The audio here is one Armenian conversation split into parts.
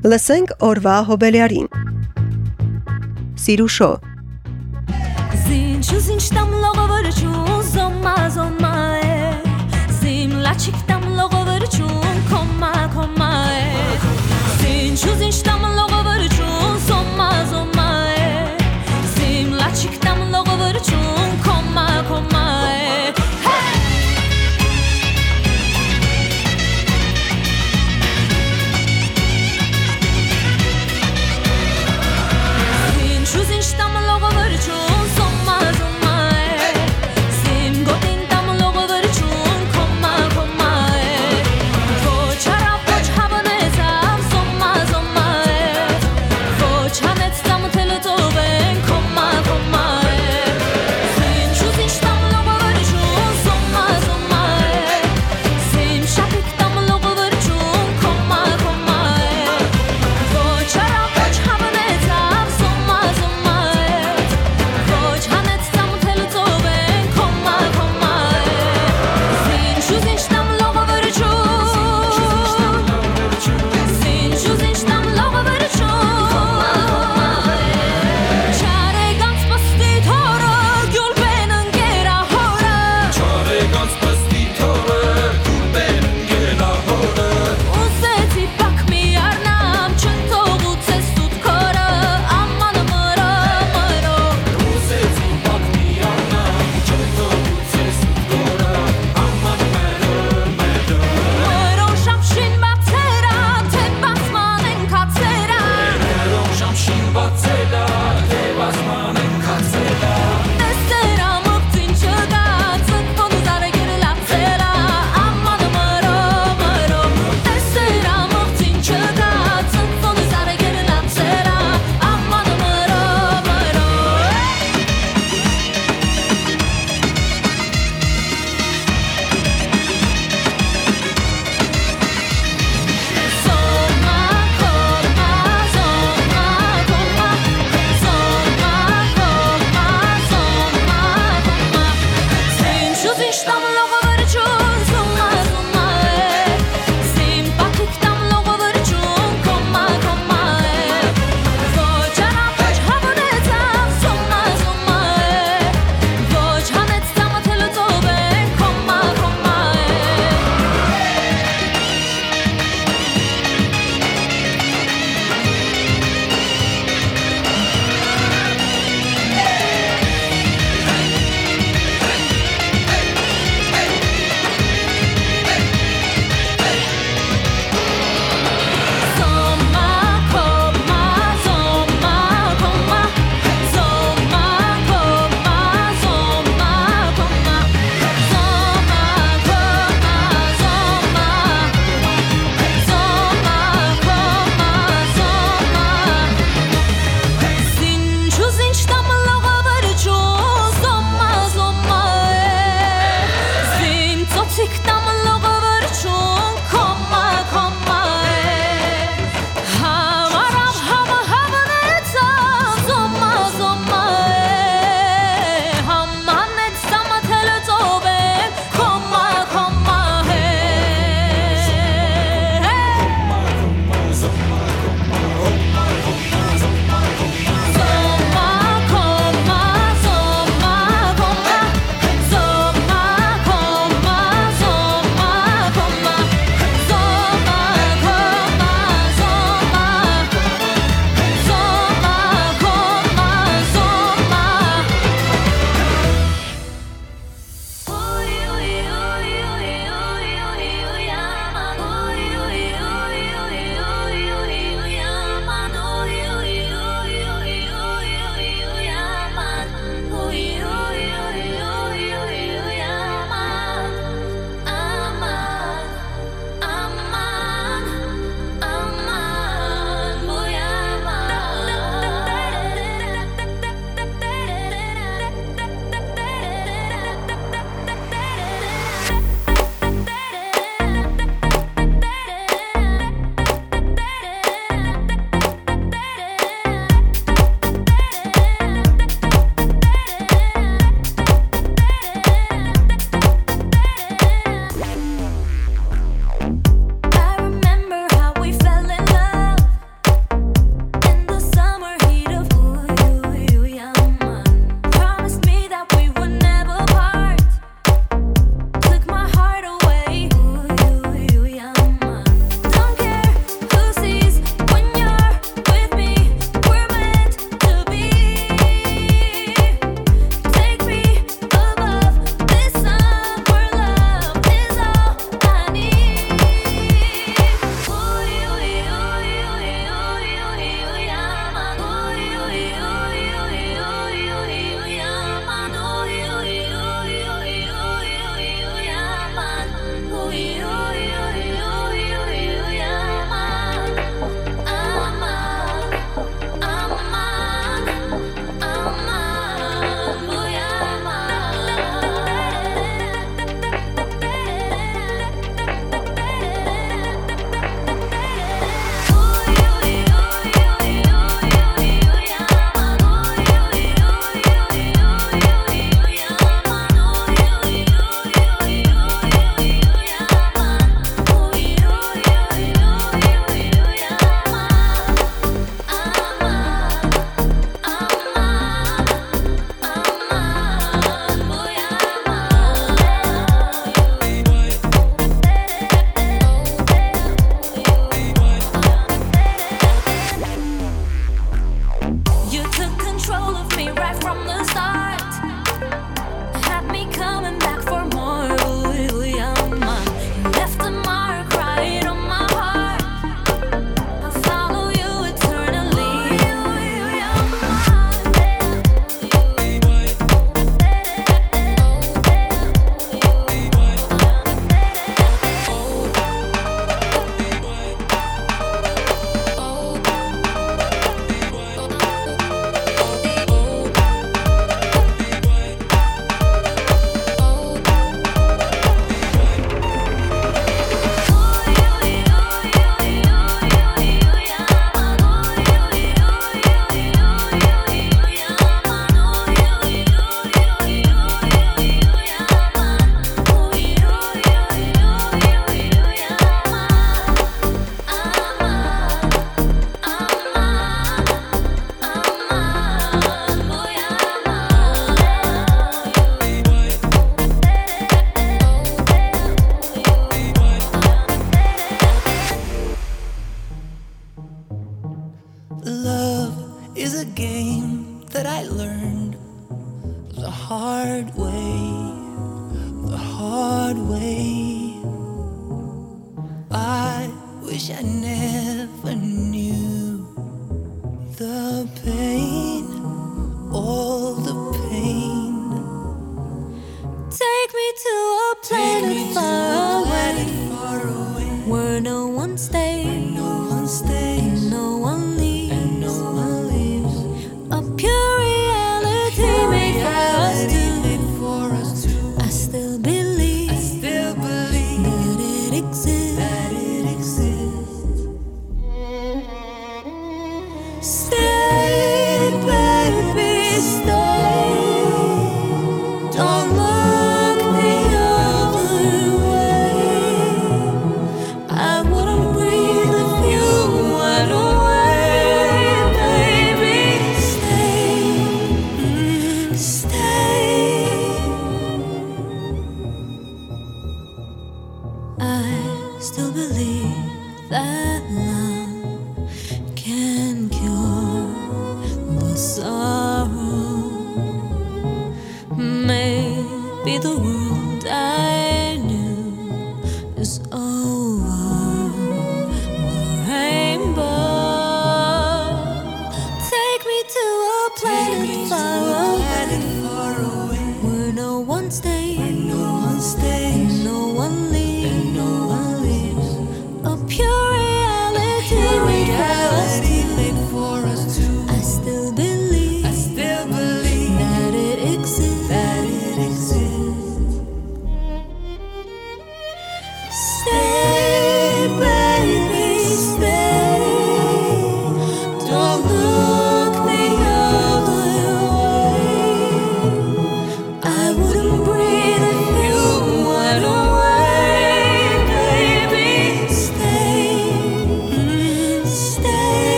Լսենք օրվա հոբելյարին։ Սիրուշո Zin şu zin ştam logo var çun zomma zomma e Zim la çiktam logo var çun komma komma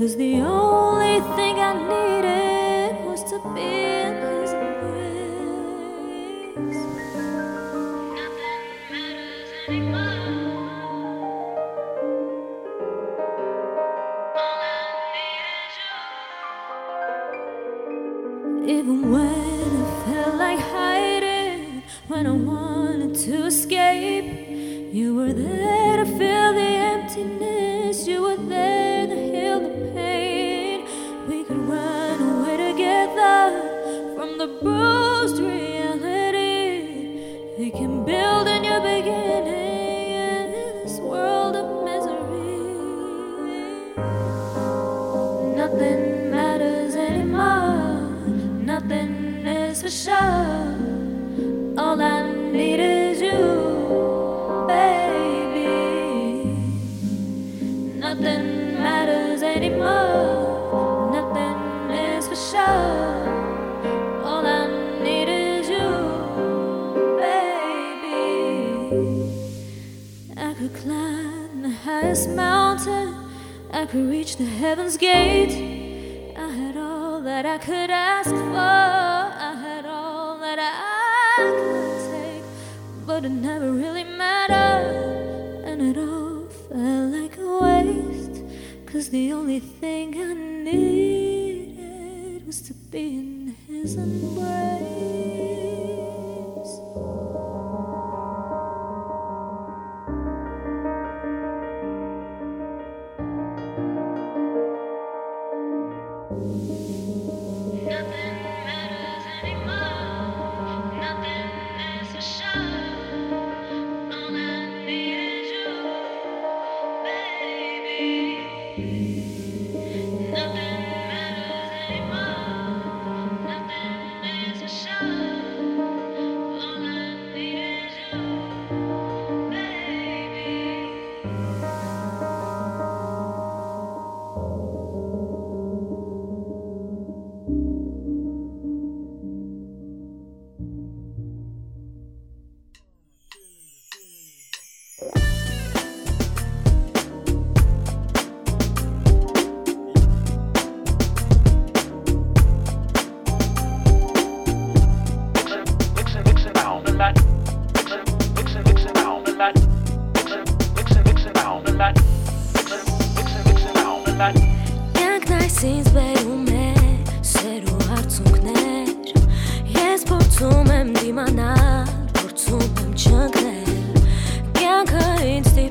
Cause the only could reach the heaven's gate. I had all that I could ask for. I had all that I could take, but it never really mattered, and it all felt like a waste. Cause the only thing ինձ վերում է սեր ու հարցունքներ Ես փորձում եմ դիմանալ, փորձում եմ չընկնել Կյանքը ինձ դի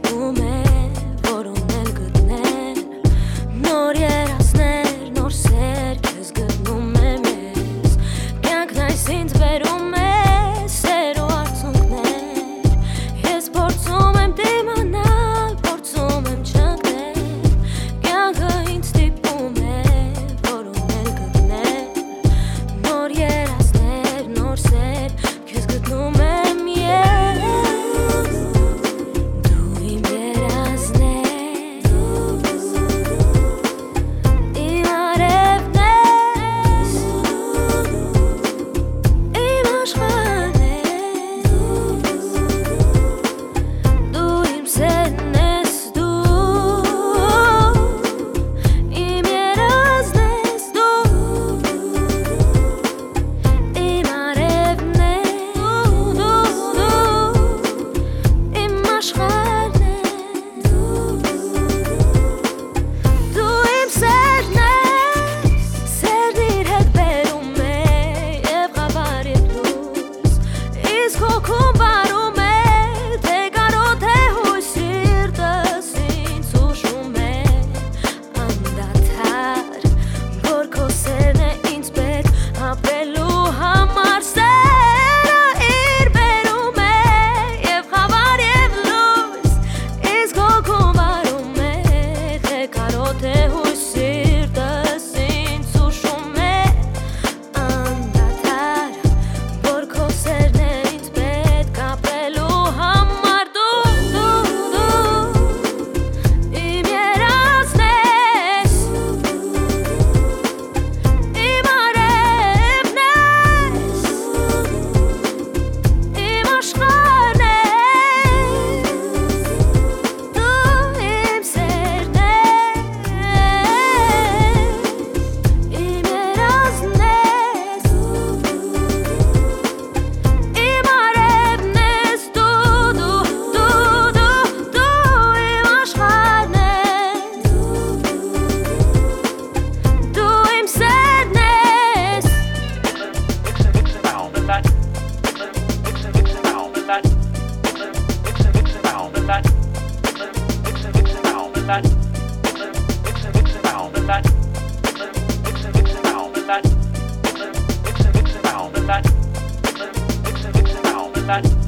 back.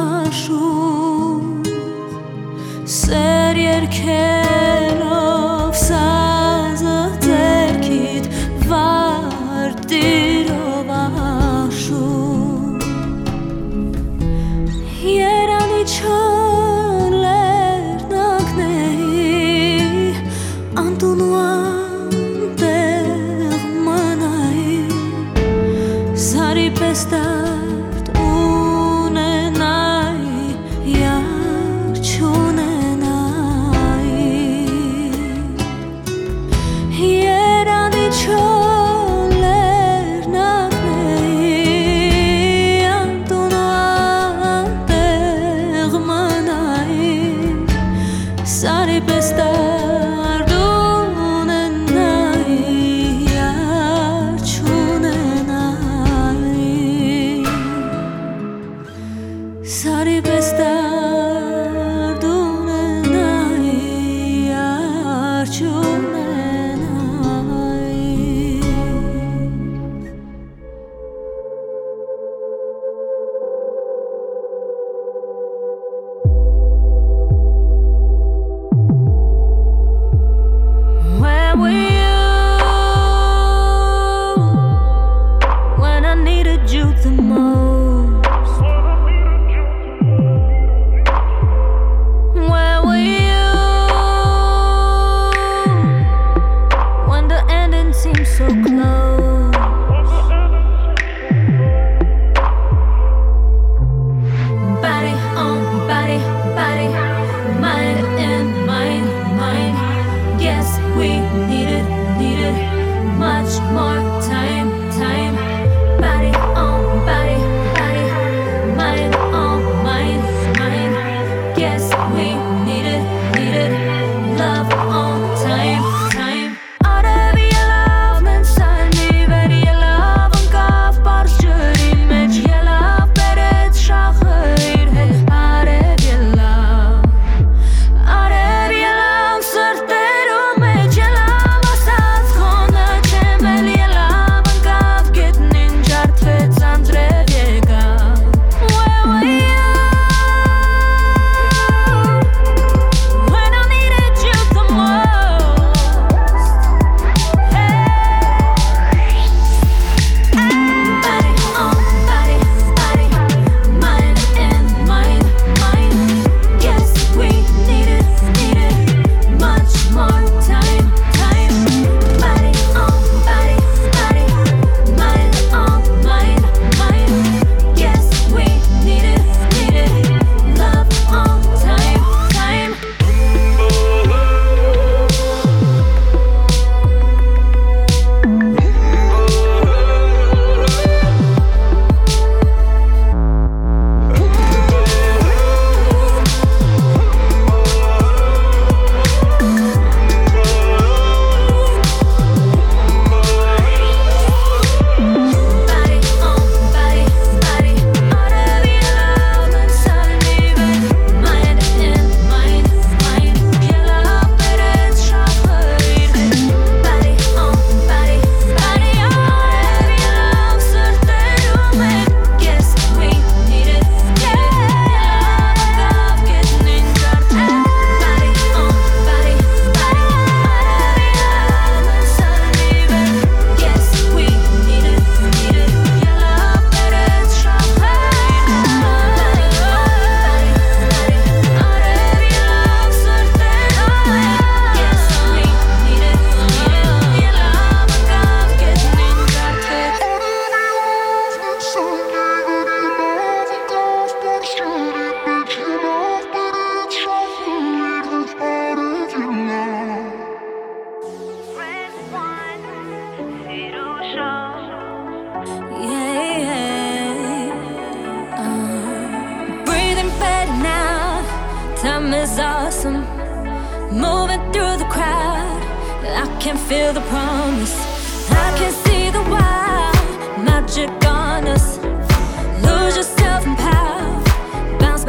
Աշուղ Սեր երկելով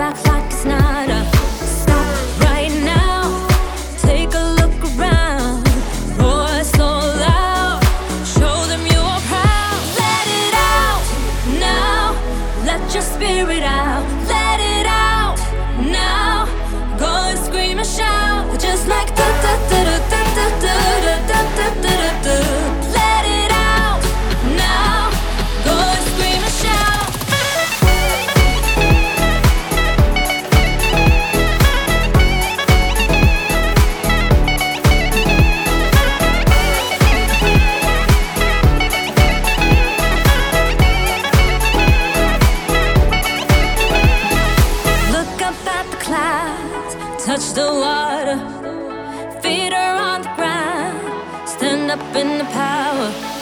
backshot now programa.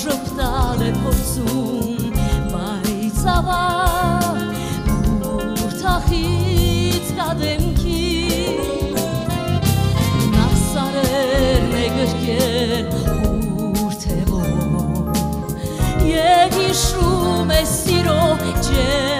ժպտալ է փորձում, բայց ավար ուրթախից կադեմքի նախսարեր մեգրկել ուրթեղով, եգ իշում է սիրո ջեր